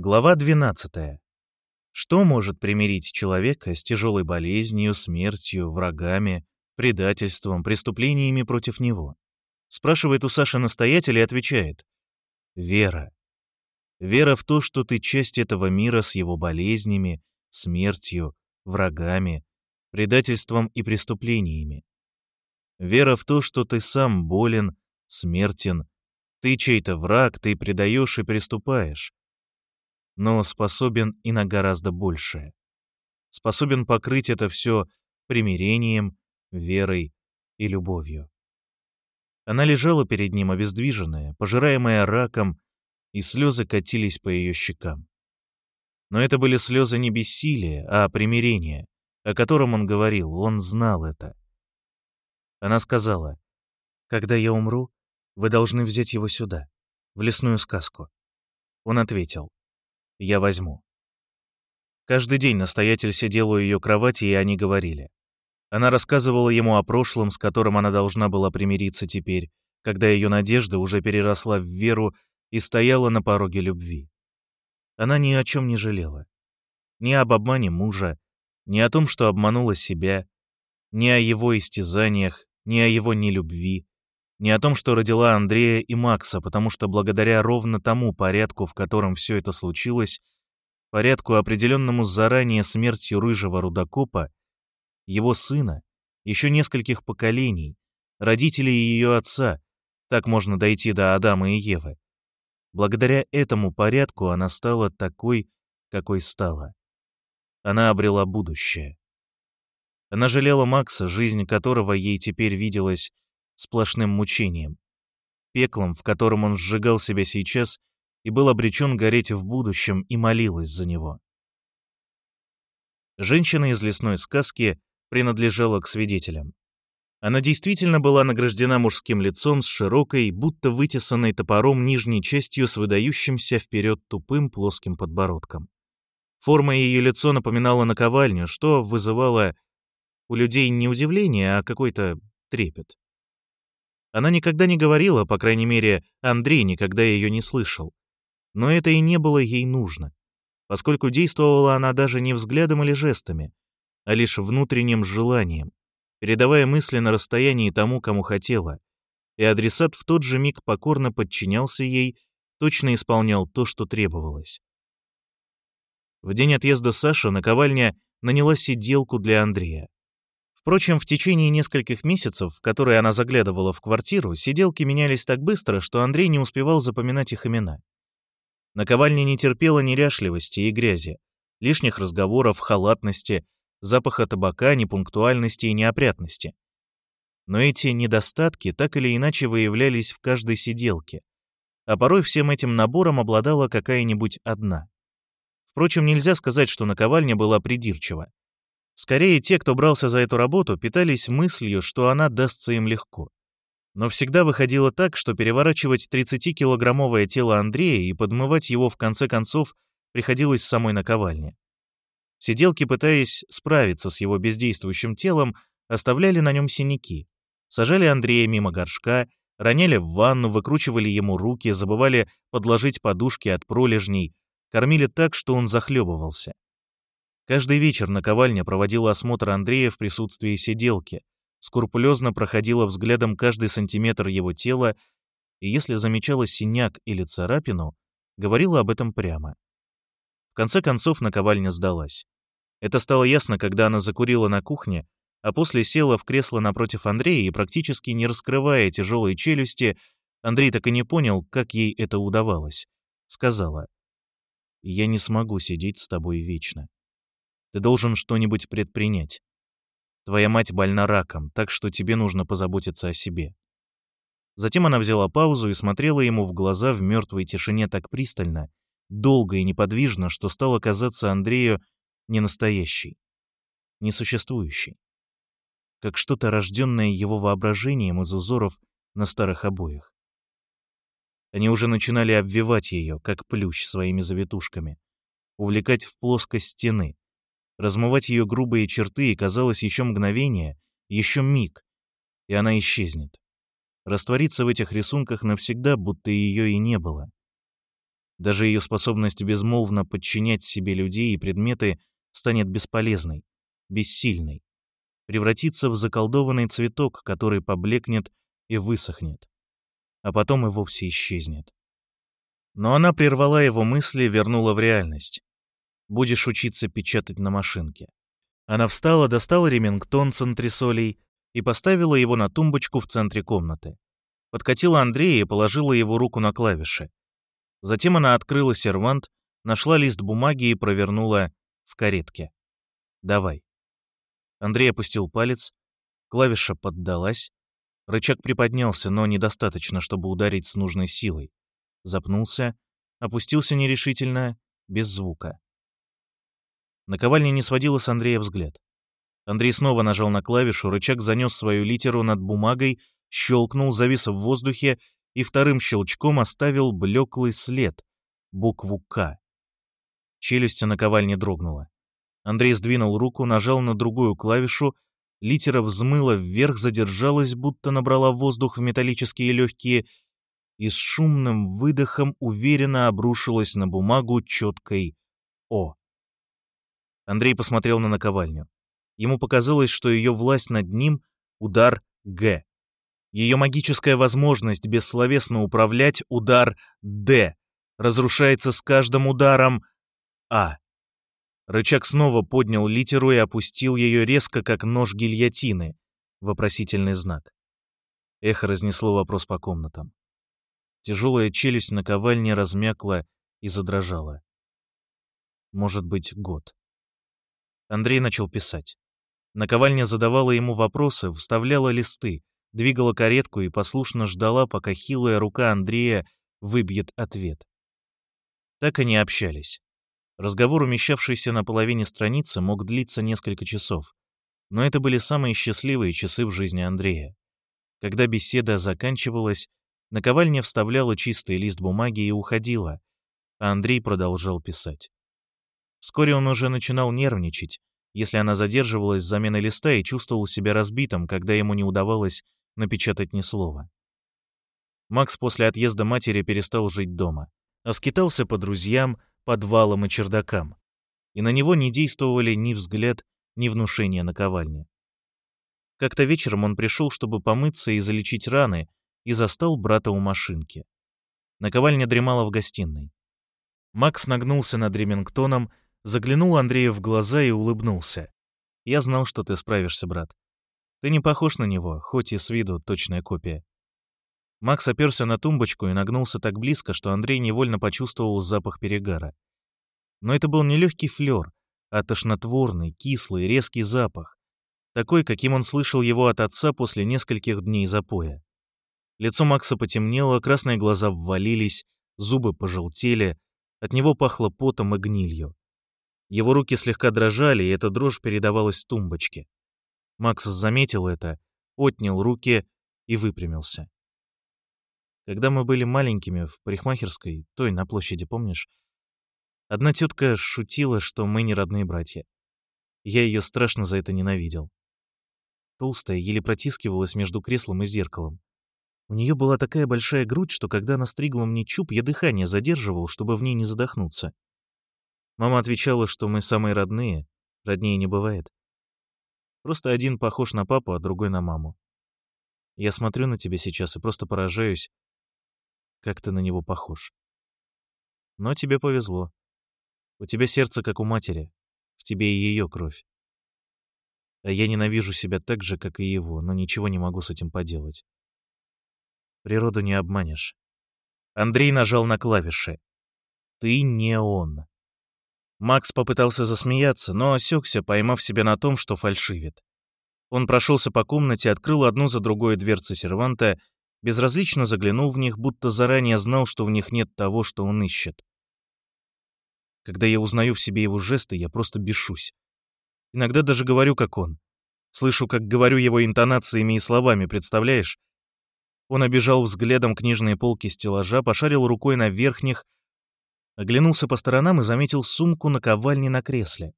Глава 12. Что может примирить человека с тяжелой болезнью, смертью, врагами, предательством, преступлениями против него? Спрашивает у Саши настоятель и отвечает. Вера. Вера в то, что ты часть этого мира с его болезнями, смертью, врагами, предательством и преступлениями. Вера в то, что ты сам болен, смертен, ты чей-то враг, ты предаешь и приступаешь но способен и на гораздо большее. Способен покрыть это все примирением, верой и любовью. Она лежала перед ним обездвиженная, пожираемая раком, и слезы катились по ее щекам. Но это были слезы не бессилия, а примирения, о котором он говорил, он знал это. Она сказала, «Когда я умру, вы должны взять его сюда, в лесную сказку». Он ответил, я возьму. Каждый день настоятель сидел у ее кровати, и они говорили. Она рассказывала ему о прошлом, с которым она должна была примириться теперь, когда ее надежда уже переросла в веру и стояла на пороге любви. Она ни о чем не жалела. Ни об обмане мужа, ни о том, что обманула себя, ни о его истязаниях, ни о его нелюбви, не о том, что родила Андрея и Макса, потому что благодаря ровно тому порядку, в котором все это случилось, порядку, определенному заранее смертью рыжего рудокопа, его сына, еще нескольких поколений, родителей ее отца, так можно дойти до Адама и Евы. Благодаря этому порядку она стала такой, какой стала. Она обрела будущее. Она жалела Макса, жизнь которого ей теперь виделась сплошным мучением, пеклом, в котором он сжигал себя сейчас и был обречен гореть в будущем и молилась за него. Женщина из лесной сказки принадлежала к свидетелям. Она действительно была награждена мужским лицом с широкой, будто вытесанной топором нижней частью с выдающимся вперед тупым плоским подбородком. Форма ее лицо напоминала наковальню, что вызывало у людей не удивление, а какой-то трепет. Она никогда не говорила, по крайней мере, Андрей никогда ее не слышал. Но это и не было ей нужно, поскольку действовала она даже не взглядом или жестами, а лишь внутренним желанием, передавая мысли на расстоянии тому, кому хотела, и адресат в тот же миг покорно подчинялся ей, точно исполнял то, что требовалось. В день отъезда Саши наковальня наняла сиделку для Андрея. Впрочем, в течение нескольких месяцев, в которые она заглядывала в квартиру, сиделки менялись так быстро, что Андрей не успевал запоминать их имена. Наковальня не терпела неряшливости и грязи, лишних разговоров, халатности, запаха табака, непунктуальности и неопрятности. Но эти недостатки так или иначе выявлялись в каждой сиделке, а порой всем этим набором обладала какая-нибудь одна. Впрочем, нельзя сказать, что наковальня была придирчива. Скорее, те, кто брался за эту работу, питались мыслью, что она дастся им легко. Но всегда выходило так, что переворачивать 30-килограммовое тело Андрея и подмывать его в конце концов приходилось самой наковальне. Сиделки, пытаясь справиться с его бездействующим телом, оставляли на нем синяки, сажали Андрея мимо горшка, роняли в ванну, выкручивали ему руки, забывали подложить подушки от пролежней, кормили так, что он захлебывался. Каждый вечер наковальня проводила осмотр Андрея в присутствии сиделки, скрупулезно проходила взглядом каждый сантиметр его тела и, если замечала синяк или царапину, говорила об этом прямо. В конце концов наковальня сдалась. Это стало ясно, когда она закурила на кухне, а после села в кресло напротив Андрея и, практически не раскрывая тяжелые челюсти, Андрей так и не понял, как ей это удавалось, сказала, «Я не смогу сидеть с тобой вечно. Ты должен что-нибудь предпринять. Твоя мать больна раком, так что тебе нужно позаботиться о себе». Затем она взяла паузу и смотрела ему в глаза в мертвой тишине так пристально, долго и неподвижно, что стало казаться Андрею ненастоящей, несуществующей, как что-то рожденное его воображением из узоров на старых обоях. Они уже начинали обвивать ее, как плющ, своими завитушками, увлекать в плоскость стены, размывать ее грубые черты, и казалось еще мгновение, еще миг, и она исчезнет. Раствориться в этих рисунках навсегда, будто ее и не было. Даже ее способность безмолвно подчинять себе людей и предметы станет бесполезной, бессильной, превратится в заколдованный цветок, который поблекнет и высохнет, а потом и вовсе исчезнет. Но она прервала его мысли, вернула в реальность. «Будешь учиться печатать на машинке». Она встала, достала ремингтон с антресолей и поставила его на тумбочку в центре комнаты. Подкатила Андрея и положила его руку на клавиши. Затем она открыла сервант, нашла лист бумаги и провернула в каретке. «Давай». Андрей опустил палец, клавиша поддалась, рычаг приподнялся, но недостаточно, чтобы ударить с нужной силой. Запнулся, опустился нерешительно, без звука. Наковальня не сводила с Андрея взгляд. Андрей снова нажал на клавишу, рычаг занес свою литеру над бумагой, щелкнул, завис в воздухе и вторым щелчком оставил блеклый след, букву «К». Челюсть наковальни дрогнула. Андрей сдвинул руку, нажал на другую клавишу, литера взмыла вверх, задержалась, будто набрала воздух в металлические легкие, и с шумным выдохом уверенно обрушилась на бумагу четкой «О». Андрей посмотрел на наковальню. Ему показалось, что ее власть над ним — удар «Г». Ее магическая возможность бессловесно управлять — удар «Д». Разрушается с каждым ударом «А». Рычаг снова поднял литеру и опустил ее резко, как нож гильотины. Вопросительный знак. Эхо разнесло вопрос по комнатам. Тяжелая челюсть наковальни размякла и задрожала. Может быть, год. Андрей начал писать. Наковальня задавала ему вопросы, вставляла листы, двигала каретку и послушно ждала, пока хилая рука Андрея выбьет ответ. Так они общались. Разговор, умещавшийся на половине страницы, мог длиться несколько часов. Но это были самые счастливые часы в жизни Андрея. Когда беседа заканчивалась, наковальня вставляла чистый лист бумаги и уходила, а Андрей продолжал писать. Вскоре он уже начинал нервничать, если она задерживалась с заменой листа и чувствовал себя разбитым, когда ему не удавалось напечатать ни слова. Макс после отъезда матери перестал жить дома, а скитался по друзьям, подвалам и чердакам, и на него не действовали ни взгляд, ни внушение наковальни. Как-то вечером он пришел, чтобы помыться и залечить раны, и застал брата у машинки. Наковальня дремала в гостиной. Макс нагнулся над Ремингтоном, заглянул Андрею в глаза и улыбнулся. «Я знал, что ты справишься, брат. Ты не похож на него, хоть и с виду точная копия. Макс оперся на тумбочку и нагнулся так близко, что Андрей невольно почувствовал запах перегара. Но это был не легкий флер, а тошнотворный, кислый, резкий запах, такой, каким он слышал его от отца после нескольких дней запоя. Лицо Макса потемнело, красные глаза ввалились, зубы пожелтели, от него пахло потом и гнилью. Его руки слегка дрожали, и эта дрожь передавалась тумбочке. Макс заметил это, отнял руки и выпрямился. Когда мы были маленькими в парикмахерской, той на площади, помнишь? Одна тетка шутила, что мы не родные братья. Я ее страшно за это ненавидел. Толстая еле протискивалась между креслом и зеркалом. У нее была такая большая грудь, что когда она стригла мне чуб, я дыхание задерживал, чтобы в ней не задохнуться. Мама отвечала, что мы самые родные, роднее не бывает. Просто один похож на папу, а другой на маму. Я смотрю на тебя сейчас и просто поражаюсь, как ты на него похож. Но тебе повезло. У тебя сердце, как у матери. В тебе и ее кровь. А я ненавижу себя так же, как и его, но ничего не могу с этим поделать. Природу не обманешь. Андрей нажал на клавиши. Ты не он. Макс попытался засмеяться, но осекся, поймав себя на том, что фальшивит. Он прошелся по комнате, открыл одну за другой дверцы серванта, безразлично заглянул в них, будто заранее знал, что в них нет того, что он ищет. Когда я узнаю в себе его жесты, я просто бешусь. Иногда даже говорю, как он. Слышу, как говорю его интонациями и словами, представляешь? Он обежал взглядом книжные полки стеллажа, пошарил рукой на верхних, Оглянулся по сторонам и заметил сумку на ковальне на кресле.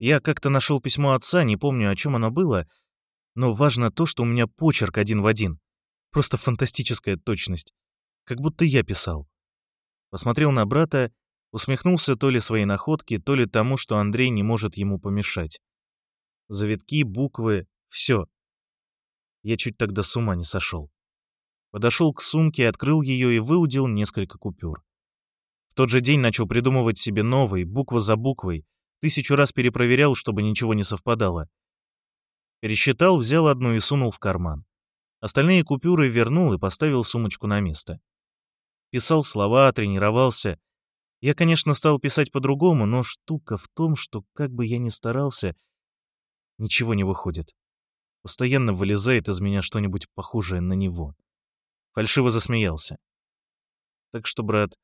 Я как-то нашел письмо отца, не помню, о чем оно было, но важно то, что у меня почерк один в один. Просто фантастическая точность. Как будто я писал. Посмотрел на брата, усмехнулся то ли своей находке, то ли тому, что Андрей не может ему помешать. Завитки, буквы — все. Я чуть тогда с ума не сошел. Подошел к сумке, открыл ее и выудил несколько купюр. Тот же день начал придумывать себе новый, буква за буквой, тысячу раз перепроверял, чтобы ничего не совпадало. Пересчитал, взял одну и сунул в карман. Остальные купюры вернул и поставил сумочку на место. Писал слова, тренировался. Я, конечно, стал писать по-другому, но штука в том, что как бы я ни старался, ничего не выходит. Постоянно вылезает из меня что-нибудь похожее на него. Фальшиво засмеялся. Так что, брат...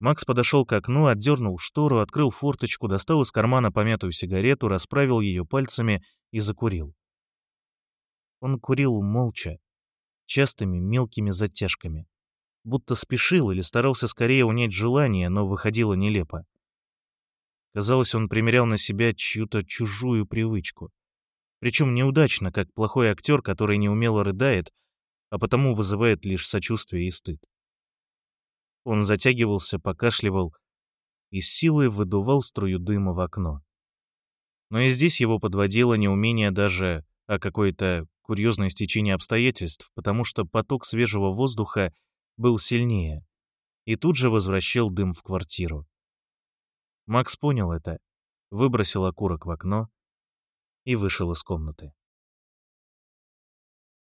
Макс подошел к окну, отдернул штору, открыл форточку, достал из кармана помятую сигарету, расправил ее пальцами и закурил. Он курил молча, частыми мелкими затяжками. Будто спешил или старался скорее унять желание, но выходило нелепо. Казалось, он примерял на себя чью-то чужую привычку. Причем неудачно, как плохой актер, который неумело рыдает, а потому вызывает лишь сочувствие и стыд. Он затягивался, покашливал и с силой выдувал струю дыма в окно. Но и здесь его подводило неумение даже, а какое-то курьезное стечение обстоятельств, потому что поток свежего воздуха был сильнее и тут же возвращал дым в квартиру. Макс понял это, выбросил окурок в окно и вышел из комнаты.